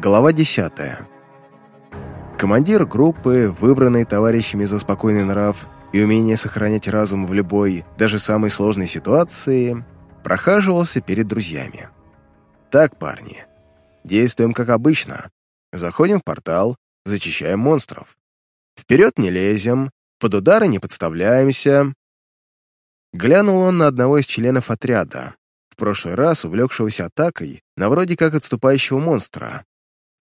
Глава 10. Командир группы, выбранный товарищами за спокойный нрав и умение сохранять разум в любой, даже самой сложной ситуации, прохаживался перед друзьями. «Так, парни, действуем как обычно. Заходим в портал, зачищаем монстров. Вперед не лезем, под удары не подставляемся». Глянул он на одного из членов отряда, в прошлый раз увлекшегося атакой на вроде как отступающего монстра,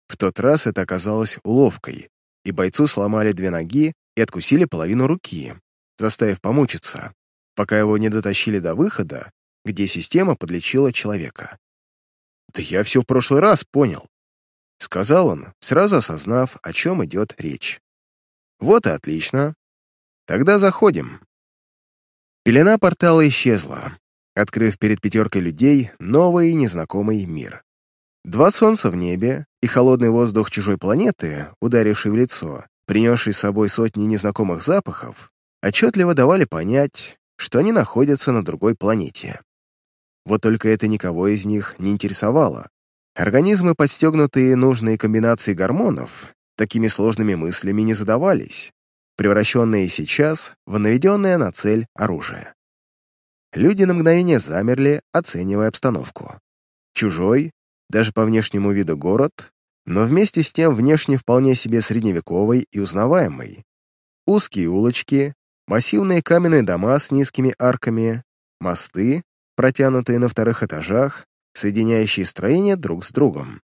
в тот раз это оказалось уловкой, и бойцу сломали две ноги и откусили половину руки, заставив помучиться, пока его не дотащили до выхода, где система подлечила человека. «Да я все в прошлый раз понял», — сказал он, сразу осознав, о чем идет речь. «Вот и отлично. Тогда заходим». Пелена портала исчезла, открыв перед пятеркой людей новый незнакомый мир. Два солнца в небе и холодный воздух чужой планеты, ударивший в лицо, принесший с собой сотни незнакомых запахов, отчетливо давали понять, что они находятся на другой планете. Вот только это никого из них не интересовало. Организмы, подстегнутые нужной комбинацией гормонов, такими сложными мыслями не задавались, превращенные сейчас в наведенное на цель оружие. Люди на мгновение замерли, оценивая обстановку. Чужой, даже по внешнему виду город, но вместе с тем внешне вполне себе средневековый и узнаваемый. Узкие улочки, массивные каменные дома с низкими арками, мосты, протянутые на вторых этажах, соединяющие строения друг с другом.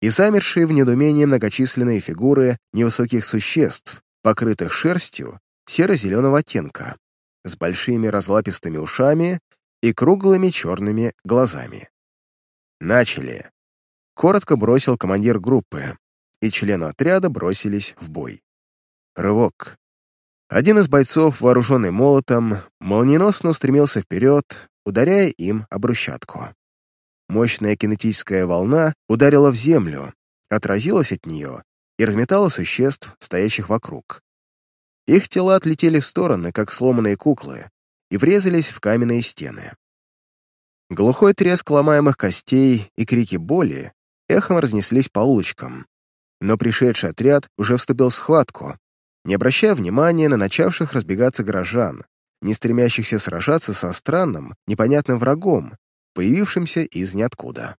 И замершие в недоумении многочисленные фигуры невысоких существ, покрытых шерстью серо-зеленого оттенка, с большими разлапистыми ушами и круглыми черными глазами. Начали. Коротко бросил командир группы, и члены отряда бросились в бой. Рывок. Один из бойцов, вооруженный молотом, молниеносно устремился вперед, ударяя им об брусчатку. Мощная кинетическая волна ударила в землю, отразилась от нее и разметала существ, стоящих вокруг. Их тела отлетели в стороны, как сломанные куклы, и врезались в каменные стены. Глухой треск ломаемых костей и крики боли эхом разнеслись по улочкам. Но пришедший отряд уже вступил в схватку, не обращая внимания на начавших разбегаться горожан, не стремящихся сражаться со странным, непонятным врагом, появившимся из ниоткуда.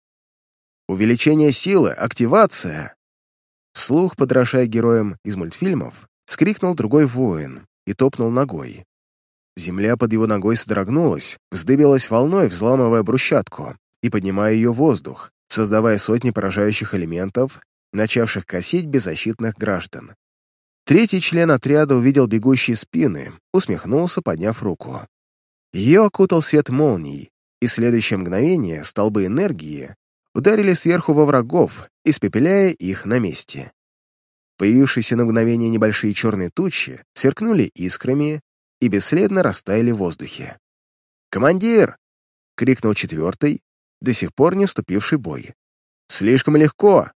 «Увеличение силы! Активация!» Вслух, подражая героям из мультфильмов, скрикнул другой воин и топнул ногой. Земля под его ногой содрогнулась, вздыбилась волной, взламывая брусчатку и поднимая ее в воздух, создавая сотни поражающих элементов, начавших косить беззащитных граждан. Третий член отряда увидел бегущие спины, усмехнулся, подняв руку. Ее окутал свет молний, и в следующее мгновение столбы энергии ударили сверху во врагов, испепеляя их на месте. Появившиеся на мгновение небольшие черные тучи сверкнули искрами и бесследно растаяли в воздухе. «Командир!» — крикнул четвертый, до сих пор не вступивший бой. «Слишком легко!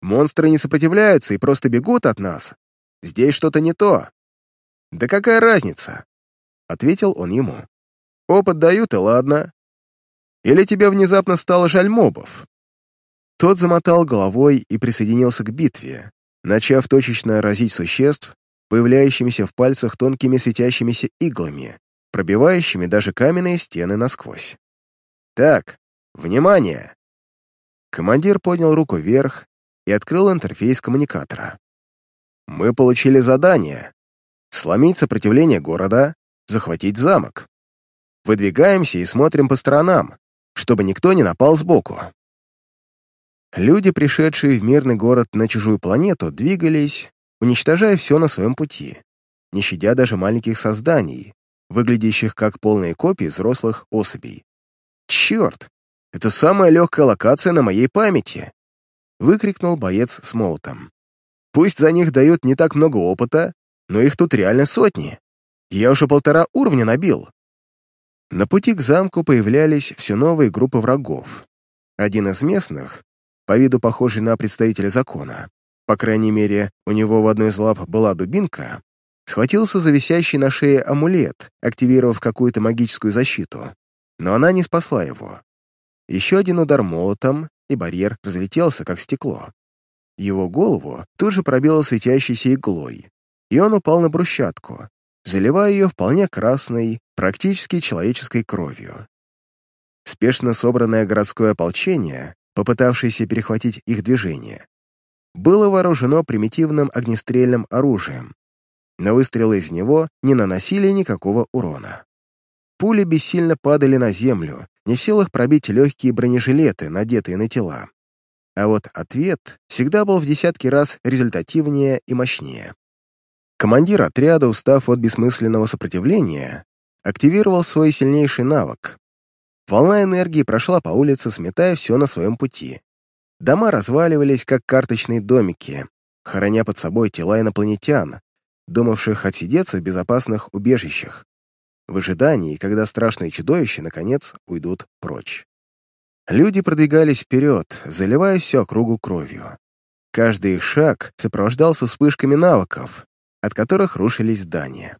Монстры не сопротивляются и просто бегут от нас. Здесь что-то не то». «Да какая разница?» — ответил он ему. «Опыт дают, и ладно. Или тебе внезапно стало жаль мобов?» Тот замотал головой и присоединился к битве, начав точечно разить существ, появляющимися в пальцах тонкими светящимися иглами, пробивающими даже каменные стены насквозь. «Так, внимание!» Командир поднял руку вверх и открыл интерфейс коммуникатора. «Мы получили задание — сломить сопротивление города, захватить замок. Выдвигаемся и смотрим по сторонам, чтобы никто не напал сбоку». Люди, пришедшие в мирный город на чужую планету, двигались, уничтожая все на своем пути, не щадя даже маленьких созданий, выглядящих как полные копии взрослых особей. «Черт! Это самая легкая локация на моей памяти!» — выкрикнул боец с молотом. «Пусть за них дают не так много опыта, но их тут реально сотни. Я уже полтора уровня набил». На пути к замку появлялись все новые группы врагов. Один из местных, по виду похожий на представителя закона, по крайней мере, у него в одной из лап была дубинка, схватился за висящий на шее амулет, активировав какую-то магическую защиту. Но она не спасла его. Еще один удар молотом, и барьер разлетелся, как стекло. Его голову тут же пробило светящейся иглой, и он упал на брусчатку, заливая ее вполне красной, практически человеческой кровью. Спешно собранное городское ополчение, попытавшееся перехватить их движение, было вооружено примитивным огнестрельным оружием, но выстрелы из него не наносили никакого урона. Пули бессильно падали на землю, не в силах пробить легкие бронежилеты, надетые на тела. А вот ответ всегда был в десятки раз результативнее и мощнее. Командир отряда, устав от бессмысленного сопротивления, активировал свой сильнейший навык. Волна энергии прошла по улице, сметая все на своем пути. Дома разваливались, как карточные домики, хороня под собой тела инопланетян, думавших отсидеться в безопасных убежищах, в ожидании, когда страшные чудовища, наконец, уйдут прочь. Люди продвигались вперед, заливая всю округу кровью. Каждый их шаг сопровождался вспышками навыков, от которых рушились здания.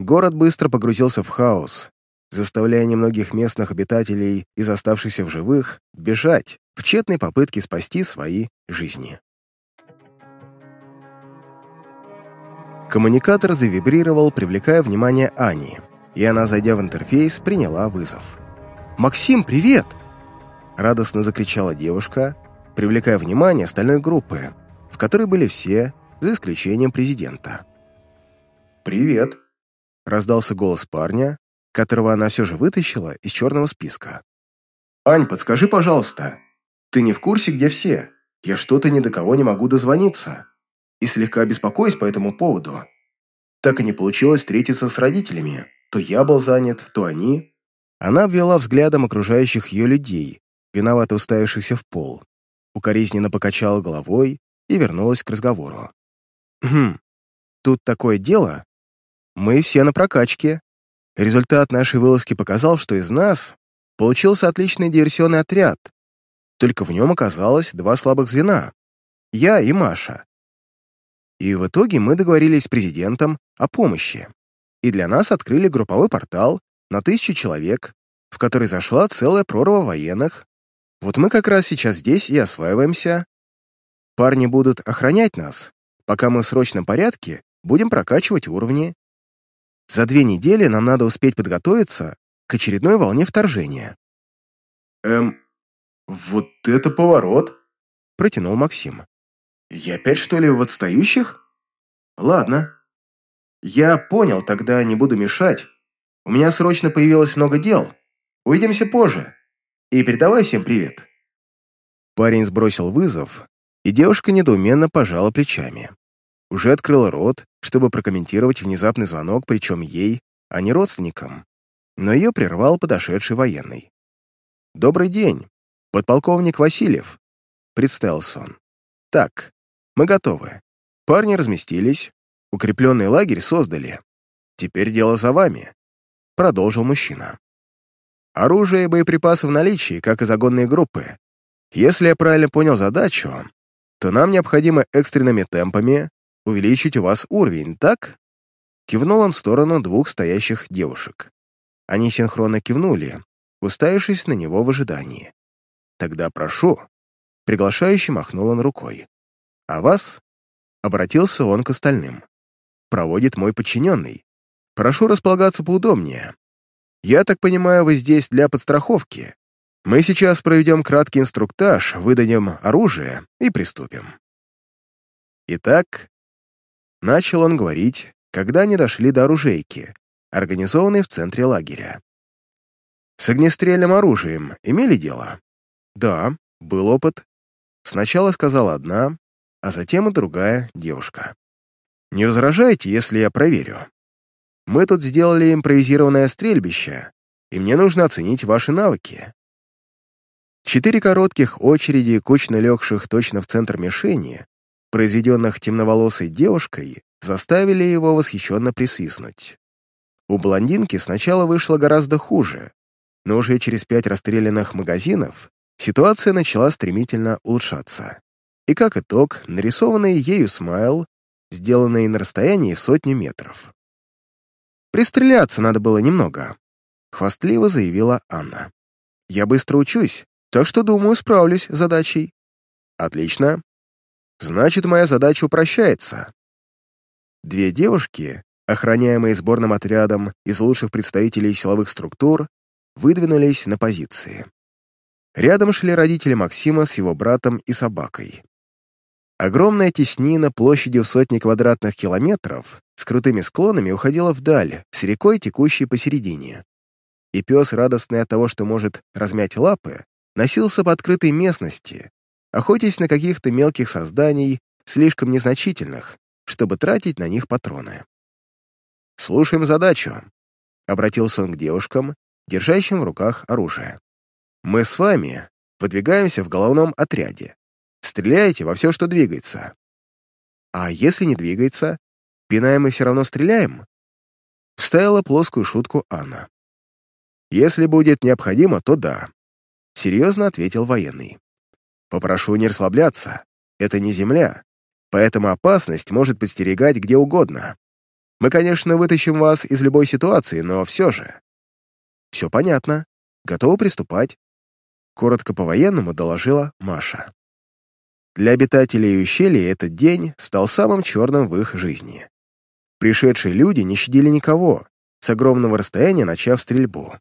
Город быстро погрузился в хаос, заставляя немногих местных обитателей из оставшихся в живых бежать в тщетной попытке спасти свои жизни. Коммуникатор завибрировал, привлекая внимание Ани, и она, зайдя в интерфейс, приняла вызов. «Максим, привет!» Радостно закричала девушка, привлекая внимание остальной группы, в которой были все, за исключением президента. «Привет!» — раздался голос парня, которого она все же вытащила из черного списка. «Ань, подскажи, пожалуйста, ты не в курсе, где все? Я что-то ни до кого не могу дозвониться. И слегка беспокоюсь по этому поводу. Так и не получилось встретиться с родителями. То я был занят, то они...» Она обвела взглядом окружающих ее людей, виновато уставившихся в пол, укоризненно покачала головой и вернулась к разговору. «Хм, тут такое дело. Мы все на прокачке. Результат нашей вылазки показал, что из нас получился отличный диверсионный отряд, только в нем оказалось два слабых звена — я и Маша. И в итоге мы договорились с президентом о помощи, и для нас открыли групповой портал на тысячу человек, в который зашла целая прорва военных. Вот мы как раз сейчас здесь и осваиваемся. Парни будут охранять нас, пока мы в срочном порядке будем прокачивать уровни. За две недели нам надо успеть подготовиться к очередной волне вторжения. Эм, вот это поворот, протянул Максим. Я опять что ли в отстающих? Ладно. Я понял, тогда не буду мешать. У меня срочно появилось много дел. Увидимся позже. И передавай всем привет. Парень сбросил вызов, и девушка недоуменно пожала плечами. Уже открыла рот, чтобы прокомментировать внезапный звонок, причем ей, а не родственникам. Но ее прервал подошедший военный. «Добрый день, подполковник Васильев», — представился он. «Так, мы готовы. Парни разместились, укрепленный лагерь создали. Теперь дело за вами», — продолжил мужчина. «Оружие и боеприпасы в наличии, как и загонные группы. Если я правильно понял задачу, то нам необходимо экстренными темпами увеличить у вас уровень, так?» Кивнул он в сторону двух стоящих девушек. Они синхронно кивнули, уставившись на него в ожидании. «Тогда прошу». Приглашающий махнул он рукой. «А вас?» — обратился он к остальным. «Проводит мой подчиненный. Прошу располагаться поудобнее. Я так понимаю, вы здесь для подстраховки, мы сейчас проведем краткий инструктаж, выдадим оружие и приступим. Итак, начал он говорить, когда они дошли до оружейки, организованной в центре лагеря. С огнестрельным оружием имели дело? Да, был опыт. Сначала сказала одна, а затем и другая девушка. Не возражайте, если я проверю. Мы тут сделали импровизированное стрельбище, и мне нужно оценить ваши навыки. Четыре коротких очереди, кучно легших точно в центр мишени, произведенных темноволосой девушкой, заставили его восхищенно присвистнуть. У блондинки сначала вышло гораздо хуже, но уже через пять расстрелянных магазинов ситуация начала стремительно улучшаться. И как итог, нарисованный ею смайл, сделанный на расстоянии сотни метров. «Пристреляться надо было немного», — хвастливо заявила Анна. «Я быстро учусь, так что, думаю, справлюсь с задачей». «Отлично. Значит, моя задача упрощается. Две девушки, охраняемые сборным отрядом из лучших представителей силовых структур, выдвинулись на позиции. Рядом шли родители Максима с его братом и собакой. Огромная теснина площадью в сотни квадратных километров с крутыми склонами уходила вдаль, с рекой, текущей посередине. И пес, радостный от того, что может размять лапы, носился по открытой местности, охотясь на каких-то мелких созданий, слишком незначительных, чтобы тратить на них патроны. «Слушаем задачу», — обратился он к девушкам, держащим в руках оружие. «Мы с вами выдвигаемся в головном отряде. Стреляйте во все, что двигается. А если не двигается, пинаем и все равно стреляем?» Вставила плоскую шутку Анна. «Если будет необходимо, то да», — серьезно ответил военный. «Попрошу не расслабляться. Это не земля, поэтому опасность может подстерегать где угодно. Мы, конечно, вытащим вас из любой ситуации, но все же...» «Все понятно. Готовы приступать?» Коротко по-военному доложила Маша. Для обитателей ущелья этот день стал самым черным в их жизни. Пришедшие люди не щадили никого, с огромного расстояния начав стрельбу.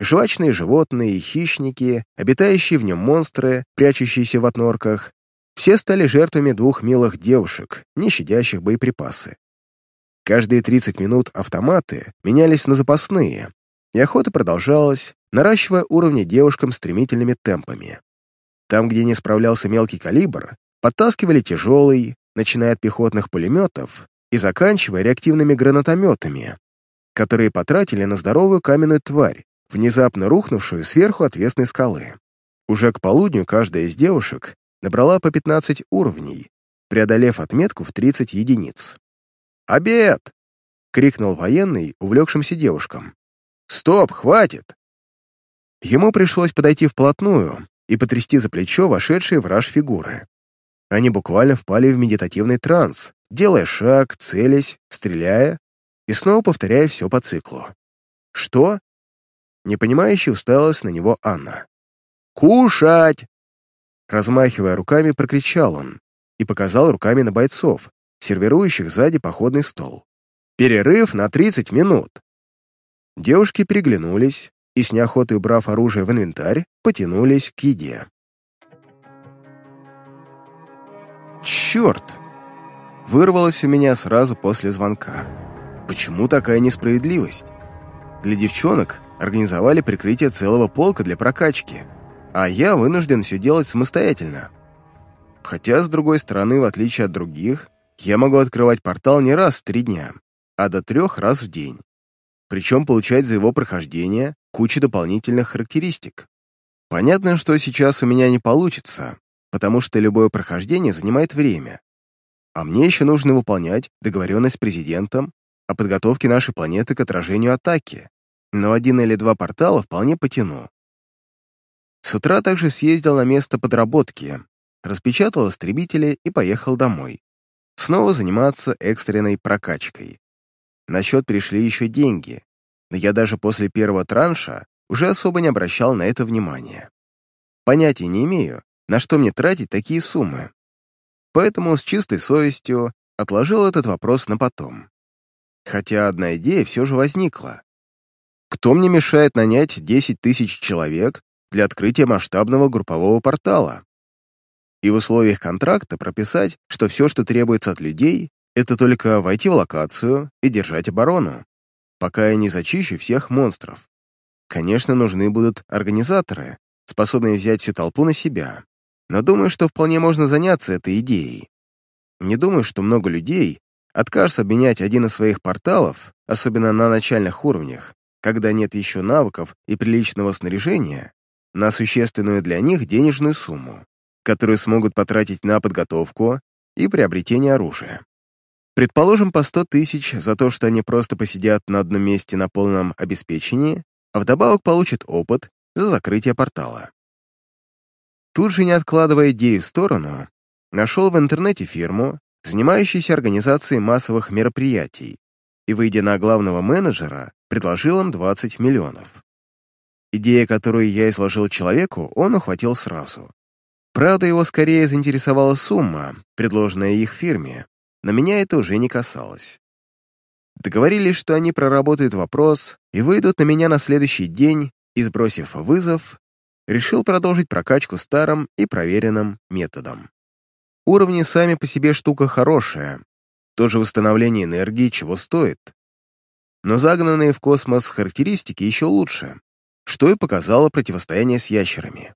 Жвачные животные, хищники, обитающие в нем монстры, прячущиеся в отнорках, все стали жертвами двух милых девушек, не щадящих боеприпасы. Каждые 30 минут автоматы менялись на запасные, и охота продолжалась, наращивая уровни девушкам стремительными темпами. Там, где не справлялся мелкий калибр, подтаскивали тяжелый, начиная от пехотных пулеметов и заканчивая реактивными гранатометами, которые потратили на здоровую каменную тварь, внезапно рухнувшую сверху отвесной скалы. Уже к полудню каждая из девушек набрала по 15 уровней, преодолев отметку в 30 единиц. «Обед!» — крикнул военный увлекшимся девушкам. «Стоп, хватит!» Ему пришлось подойти вплотную и потрясти за плечо вошедшие в раж фигуры. Они буквально впали в медитативный транс, делая шаг, целясь, стреляя и снова повторяя все по циклу. «Что?» Непонимающе уставилась на него Анна. «Кушать!» Размахивая руками, прокричал он и показал руками на бойцов, сервирующих сзади походный стол. «Перерыв на 30 минут!» Девушки переглянулись, и, с неохотой убрав оружие в инвентарь, потянулись к еде. «Черт!» Вырвалось у меня сразу после звонка. Почему такая несправедливость? Для девчонок организовали прикрытие целого полка для прокачки, а я вынужден все делать самостоятельно. Хотя, с другой стороны, в отличие от других, я могу открывать портал не раз в три дня, а до трех раз в день. Причем получать за его прохождение куча дополнительных характеристик. Понятно, что сейчас у меня не получится, потому что любое прохождение занимает время. А мне еще нужно выполнять договоренность с президентом о подготовке нашей планеты к отражению атаки, но один или два портала вполне потяну. С утра также съездил на место подработки, распечатал истребители и поехал домой. Снова заниматься экстренной прокачкой. На счет пришли еще деньги, но я даже после первого транша уже особо не обращал на это внимания. Понятия не имею, на что мне тратить такие суммы. Поэтому с чистой совестью отложил этот вопрос на потом. Хотя одна идея все же возникла. Кто мне мешает нанять 10 тысяч человек для открытия масштабного группового портала? И в условиях контракта прописать, что все, что требуется от людей, это только войти в локацию и держать оборону пока я не зачищу всех монстров. Конечно, нужны будут организаторы, способные взять всю толпу на себя, но думаю, что вполне можно заняться этой идеей. Не думаю, что много людей откажутся обменять один из своих порталов, особенно на начальных уровнях, когда нет еще навыков и приличного снаряжения, на существенную для них денежную сумму, которую смогут потратить на подготовку и приобретение оружия. Предположим, по 100 тысяч за то, что они просто посидят на одном месте на полном обеспечении, а вдобавок получат опыт за закрытие портала. Тут же, не откладывая идеи в сторону, нашел в интернете фирму, занимающуюся организацией массовых мероприятий, и, выйдя на главного менеджера, предложил им 20 миллионов. Идея, которую я изложил человеку, он ухватил сразу. Правда, его скорее заинтересовала сумма, предложенная их фирме, но меня это уже не касалось. Договорились, что они проработают вопрос и выйдут на меня на следующий день, и, сбросив вызов, решил продолжить прокачку старым и проверенным методом. Уровни сами по себе штука хорошая, тоже восстановление энергии чего стоит. Но загнанные в космос характеристики еще лучше, что и показало противостояние с ящерами.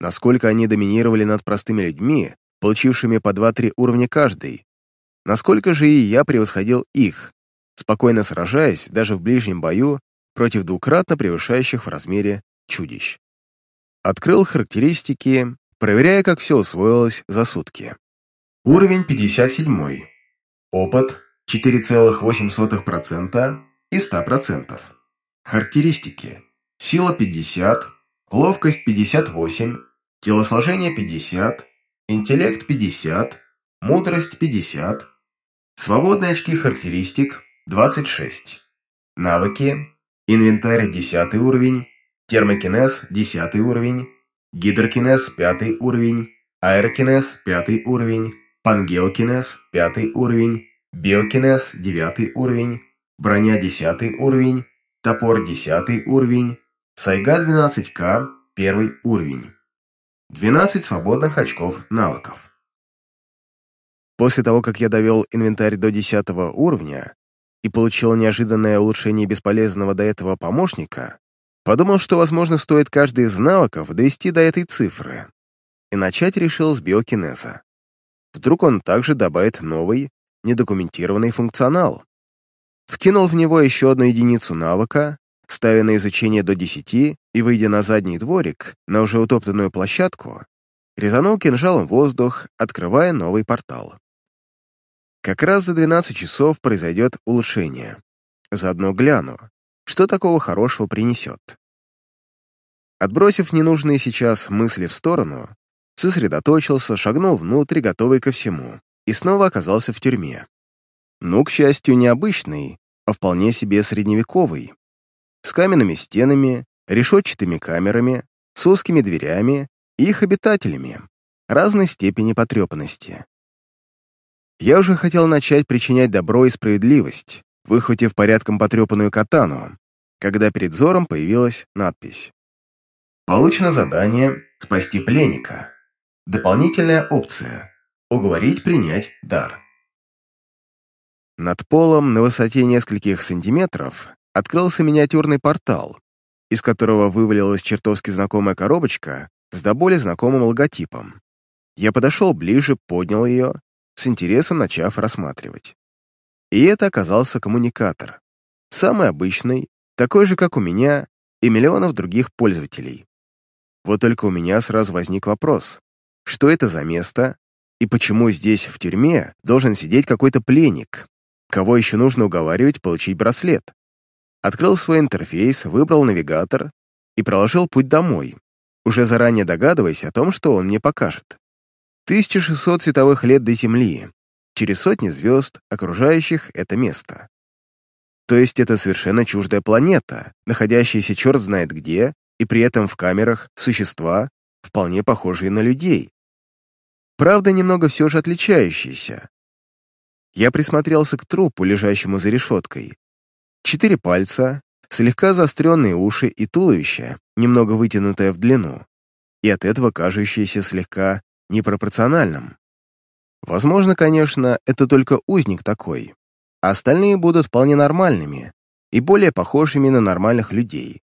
Насколько они доминировали над простыми людьми, получившими по 2-3 уровня каждый, насколько же и я превосходил их, спокойно сражаясь даже в ближнем бою против двукратно превышающих в размере чудищ. Открыл характеристики, проверяя, как все усвоилось за сутки. Уровень 57. Опыт 4,8% и 100%. Характеристики. Сила 50, ловкость 58, телосложение 50, интеллект 50, мудрость 50, свободные очки характеристик 26. Навыки. Инвентарь 10 уровень, термокинез 10 уровень, гидрокинез 5 уровень, аэрокинез 5 уровень, пангеокинез 5 уровень, биокинез 9 уровень, броня 10 уровень, топор 10 уровень, сайга 12к 1 уровень. 12 свободных очков навыков. После того, как я довел инвентарь до 10 уровня, и получил неожиданное улучшение бесполезного до этого помощника, подумал, что, возможно, стоит каждый из навыков довести до этой цифры. И начать решил с биокинеза. Вдруг он также добавит новый, недокументированный функционал. Вкинул в него еще одну единицу навыка, ставя на изучение до 10 и, выйдя на задний дворик, на уже утоптанную площадку, резанул кинжалом воздух, открывая новый портал. Как раз за 12 часов произойдет улучшение. Заодно гляну, что такого хорошего принесет. Отбросив ненужные сейчас мысли в сторону, сосредоточился, шагнул внутрь, готовый ко всему, и снова оказался в тюрьме. Ну, к счастью, не обычный, а вполне себе средневековый, с каменными стенами, решетчатыми камерами, с узкими дверями и их обитателями разной степени потрепанности. Я уже хотел начать причинять добро и справедливость, выхватив порядком потрепанную катану, когда перед взором появилась надпись. Получено задание «Спасти пленника». Дополнительная опция «Уговорить принять дар». Над полом на высоте нескольких сантиметров открылся миниатюрный портал, из которого вывалилась чертовски знакомая коробочка с до боли знакомым логотипом. Я подошел ближе, поднял ее с интересом начав рассматривать. И это оказался коммуникатор. Самый обычный, такой же, как у меня, и миллионов других пользователей. Вот только у меня сразу возник вопрос, что это за место, и почему здесь, в тюрьме, должен сидеть какой-то пленник, кого еще нужно уговаривать получить браслет. Открыл свой интерфейс, выбрал навигатор и проложил путь домой, уже заранее догадываясь о том, что он мне покажет. 1600 световых лет до Земли, через сотни звезд, окружающих это место. То есть это совершенно чуждая планета, находящаяся черт знает где, и при этом в камерах существа, вполне похожие на людей. Правда, немного все же отличающиеся. Я присмотрелся к трупу, лежащему за решеткой. Четыре пальца, слегка заостренные уши и туловище, немного вытянутое в длину, и от этого кажущееся слегка непропорциональным. Возможно, конечно, это только узник такой, а остальные будут вполне нормальными и более похожими на нормальных людей.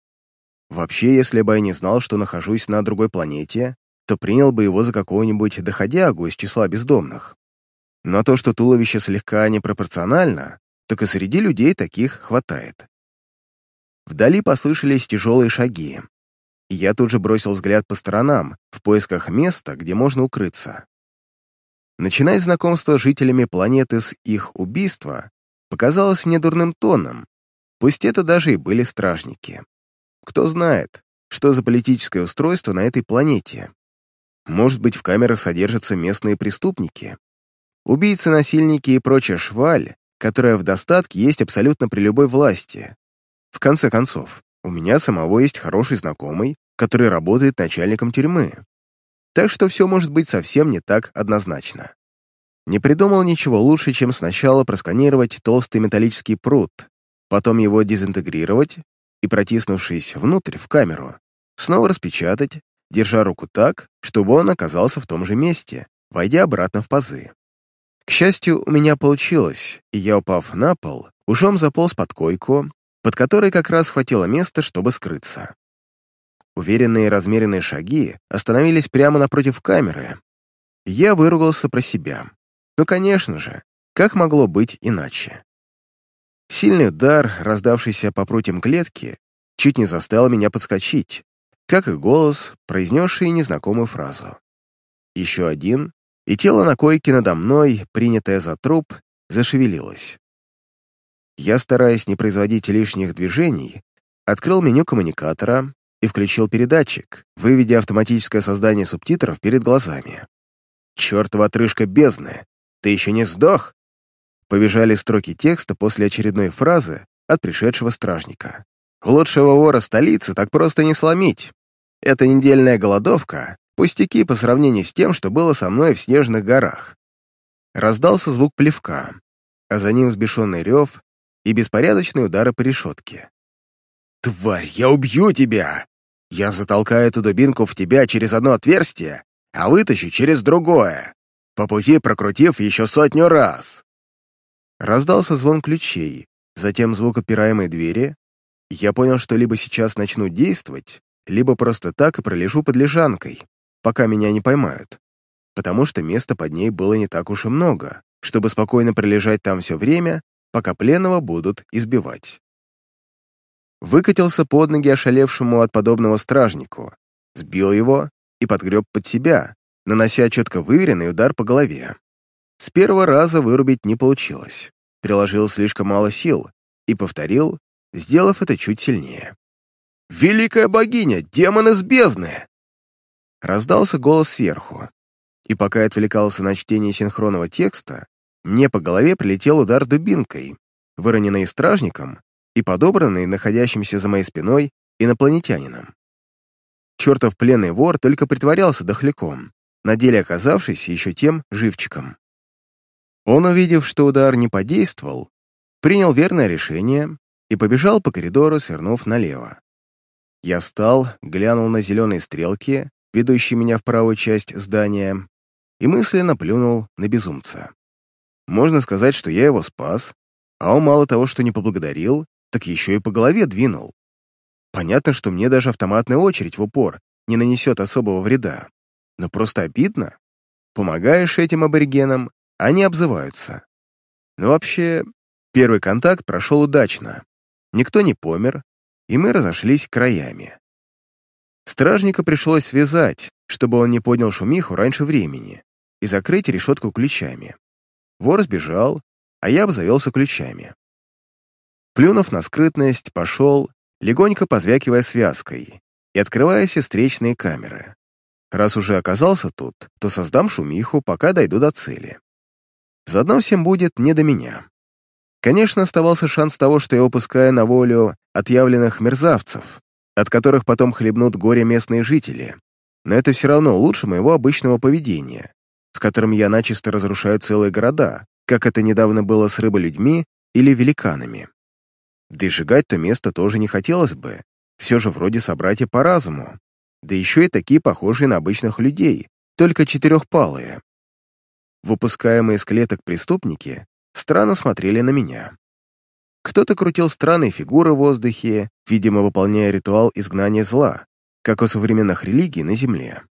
Вообще, если бы я не знал, что нахожусь на другой планете, то принял бы его за какого-нибудь доходягу из числа бездомных. Но то, что туловище слегка непропорционально, так и среди людей таких хватает. Вдали послышались тяжелые шаги, я тут же бросил взгляд по сторонам, в поисках места, где можно укрыться. Начинать знакомство с жителями планеты с их убийства показалось мне дурным тоном, пусть это даже и были стражники. Кто знает, что за политическое устройство на этой планете. Может быть, в камерах содержатся местные преступники, убийцы, насильники и прочая шваль, которая в достатке есть абсолютно при любой власти. В конце концов, у меня самого есть хороший знакомый, который работает начальником тюрьмы. Так что все может быть совсем не так однозначно. Не придумал ничего лучше, чем сначала просканировать толстый металлический пруд, потом его дезинтегрировать и, протиснувшись внутрь, в камеру, снова распечатать, держа руку так, чтобы он оказался в том же месте, войдя обратно в пазы. К счастью, у меня получилось, и я, упав на пол, ужом заполз под койку, под которой как раз хватило места, чтобы скрыться. Уверенные размеренные шаги остановились прямо напротив камеры. Я выругался про себя. Ну, конечно же, как могло быть иначе? Сильный удар, раздавшийся по прутьям клетки, чуть не заставил меня подскочить, как и голос, произнесший незнакомую фразу. Еще один, и тело на койке надо мной, принятое за труп, зашевелилось. Я, стараясь не производить лишних движений, открыл меню коммуникатора и включил передатчик, выведя автоматическое создание субтитров перед глазами. «Чёртова отрыжка бездны! Ты еще не сдох?» Побежали строки текста после очередной фразы от пришедшего стражника. «Лучшего вора столицы так просто не сломить. Эта недельная голодовка — пустяки по сравнению с тем, что было со мной в снежных горах». Раздался звук плевка, а за ним взбешенный рев и беспорядочные удары по решетке. «Тварь, я убью тебя! Я затолкаю эту дубинку в тебя через одно отверстие, а вытащу через другое, по пути прокрутив еще сотню раз!» Раздался звон ключей, затем звук отпираемой двери. Я понял, что либо сейчас начну действовать, либо просто так и пролежу под лежанкой, пока меня не поймают, потому что места под ней было не так уж и много, чтобы спокойно пролежать там все время, пока пленного будут избивать. Выкатился под ноги ошалевшему от подобного стражнику, сбил его и подгреб под себя, нанося четко выверенный удар по голове. С первого раза вырубить не получилось. Приложил слишком мало сил и повторил, сделав это чуть сильнее. «Великая богиня! Демон из бездны!» Раздался голос сверху, и пока я отвлекался на чтение синхронного текста, мне по голове прилетел удар дубинкой, выроненный стражником и подобранный находящимся за моей спиной инопланетянином. Чертов пленный вор только притворялся дохляком, на деле оказавшись еще тем живчиком. Он, увидев, что удар не подействовал, принял верное решение и побежал по коридору, свернув налево. Я встал, глянул на зеленые стрелки, ведущие меня в правую часть здания, и мысленно плюнул на безумца. Можно сказать, что я его спас, а он мало того, что не поблагодарил, так еще и по голове двинул. Понятно, что мне даже автоматная очередь в упор не нанесет особого вреда. Но просто обидно. Помогаешь этим аборигенам, они обзываются. Но вообще, первый контакт прошел удачно. Никто не помер, и мы разошлись краями. Стражника пришлось связать, чтобы он не поднял шумиху раньше времени, и закрыть решетку ключами. Вор сбежал, а я обзавелся ключами. Плюнув на скрытность, пошел, легонько позвякивая связкой и открывая все встречные камеры. Раз уже оказался тут, то создам шумиху, пока дойду до цели. Заодно всем будет не до меня. Конечно, оставался шанс того, что я выпускаю на волю отъявленных мерзавцев, от которых потом хлебнут горе местные жители, но это все равно лучше моего обычного поведения, в котором я начисто разрушаю целые города, как это недавно было с рыболюдьми или великанами. Да и сжигать то место тоже не хотелось бы, все же вроде собратья по разуму, да еще и такие похожие на обычных людей, только четырехпалые. Выпускаемые из клеток преступники странно смотрели на меня. Кто-то крутил странные фигуры в воздухе, видимо, выполняя ритуал изгнания зла, как у современных религий на Земле.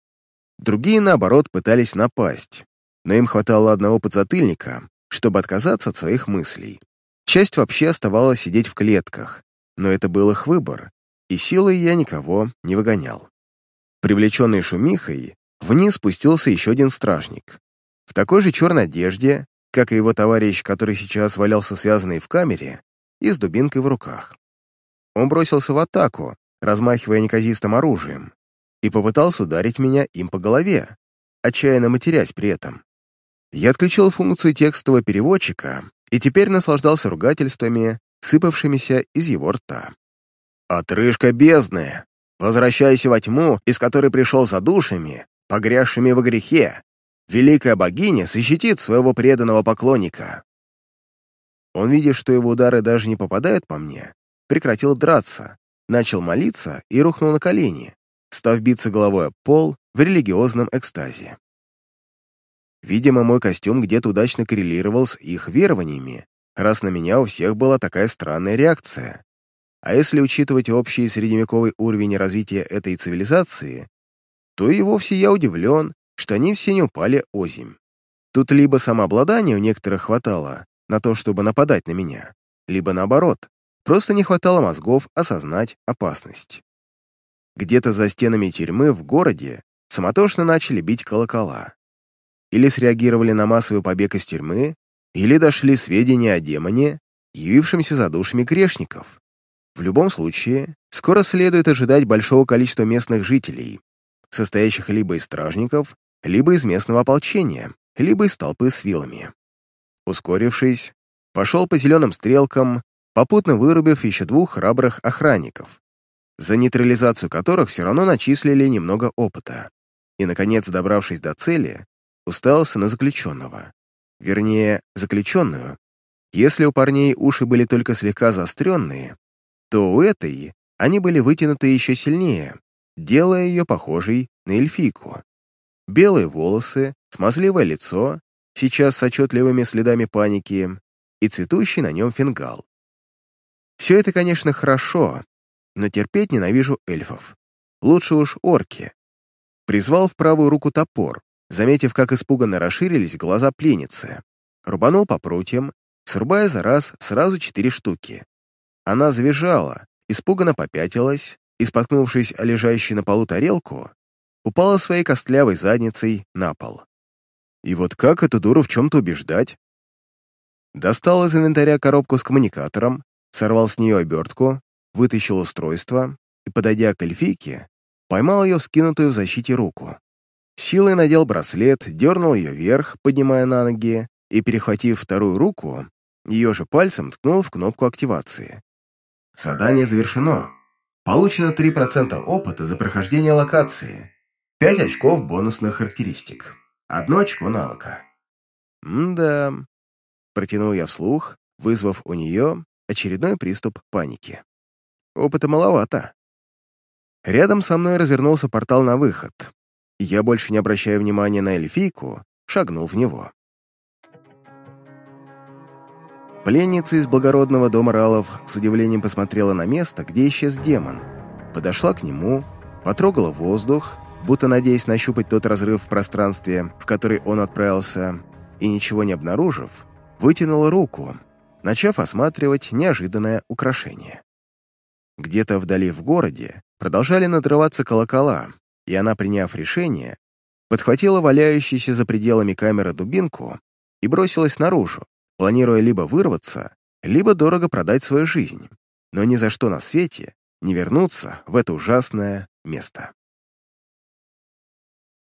Другие, наоборот, пытались напасть, но им хватало одного подзатыльника, чтобы отказаться от своих мыслей. Часть вообще оставалась сидеть в клетках, но это был их выбор, и силой я никого не выгонял. Привлеченный шумихой, вниз спустился еще один стражник. В такой же черной одежде, как и его товарищ, который сейчас валялся связанный в камере, и с дубинкой в руках. Он бросился в атаку, размахивая неказистым оружием, и попытался ударить меня им по голове, отчаянно матерясь при этом. Я отключил функцию текстового переводчика и теперь наслаждался ругательствами, сыпавшимися из его рта. «Отрыжка бездны! Возвращайся во тьму, из которой пришел за душами, погрязшими во грехе. Великая богиня защитит своего преданного поклонника. Он, видя, что его удары даже не попадают по мне, прекратил драться, начал молиться и рухнул на колени, став биться головой об пол в религиозном экстазе. Видимо, мой костюм где-то удачно коррелировал с их верованиями, раз на меня у всех была такая странная реакция. А если учитывать общий средневековый уровень развития этой цивилизации, то и вовсе я удивлен, что они все не упали озимь. Тут либо самообладания у некоторых хватало на то, чтобы нападать на меня, либо наоборот, просто не хватало мозгов осознать опасность. Где-то за стенами тюрьмы в городе самотошно начали бить колокола. Или среагировали на массовый побег из тюрьмы, или дошли сведения о демоне, явившемся за душами грешников. В любом случае, скоро следует ожидать большого количества местных жителей, состоящих либо из стражников, либо из местного ополчения, либо из толпы с вилами. Ускорившись, пошел по зеленым стрелкам, попутно вырубив еще двух храбрых охранников, за нейтрализацию которых все равно начислили немного опыта. И, наконец, добравшись до цели, уставился на заключенного. Вернее, заключенную. Если у парней уши были только слегка заостренные, то у этой они были вытянуты еще сильнее, делая ее похожей на эльфийку. Белые волосы, смазливое лицо, сейчас с отчетливыми следами паники, и цветущий на нем фингал. Все это, конечно, хорошо, но терпеть ненавижу эльфов. Лучше уж орки. Призвал в правую руку топор, заметив, как испуганно расширились глаза пленницы. Рубанул по прутьям, срубая за раз сразу четыре штуки. Она завизжала, испуганно попятилась и, споткнувшись о лежащую на полу тарелку, упала своей костлявой задницей на пол. И вот как эту дуру в чем-то убеждать? Достал из инвентаря коробку с коммуникатором, сорвал с нее обертку, вытащил устройство и, подойдя к эльфийке, поймал ее вскинутую в защите руку. Силой надел браслет, дернул ее вверх, поднимая на ноги, и, перехватив вторую руку, ее же пальцем ткнул в кнопку активации. Задание завершено. Получено 3% опыта за прохождение локации. 5 очков бонусных характеристик. Одно очко навыка. «М-да», — протянул я вслух, вызвав у нее очередной приступ паники. «Опыта маловато». Рядом со мной развернулся портал на выход, я, больше не обращая внимания на эльфийку, шагнул в него. Пленница из благородного дома Ралов с удивлением посмотрела на место, где исчез демон, подошла к нему, потрогала воздух, будто надеясь нащупать тот разрыв в пространстве, в который он отправился, и, ничего не обнаружив, вытянула руку, начав осматривать неожиданное украшение. Где-то вдали в городе продолжали надрываться колокола, и она, приняв решение, подхватила валяющуюся за пределами камеры дубинку и бросилась наружу, планируя либо вырваться, либо дорого продать свою жизнь, но ни за что на свете не вернуться в это ужасное место.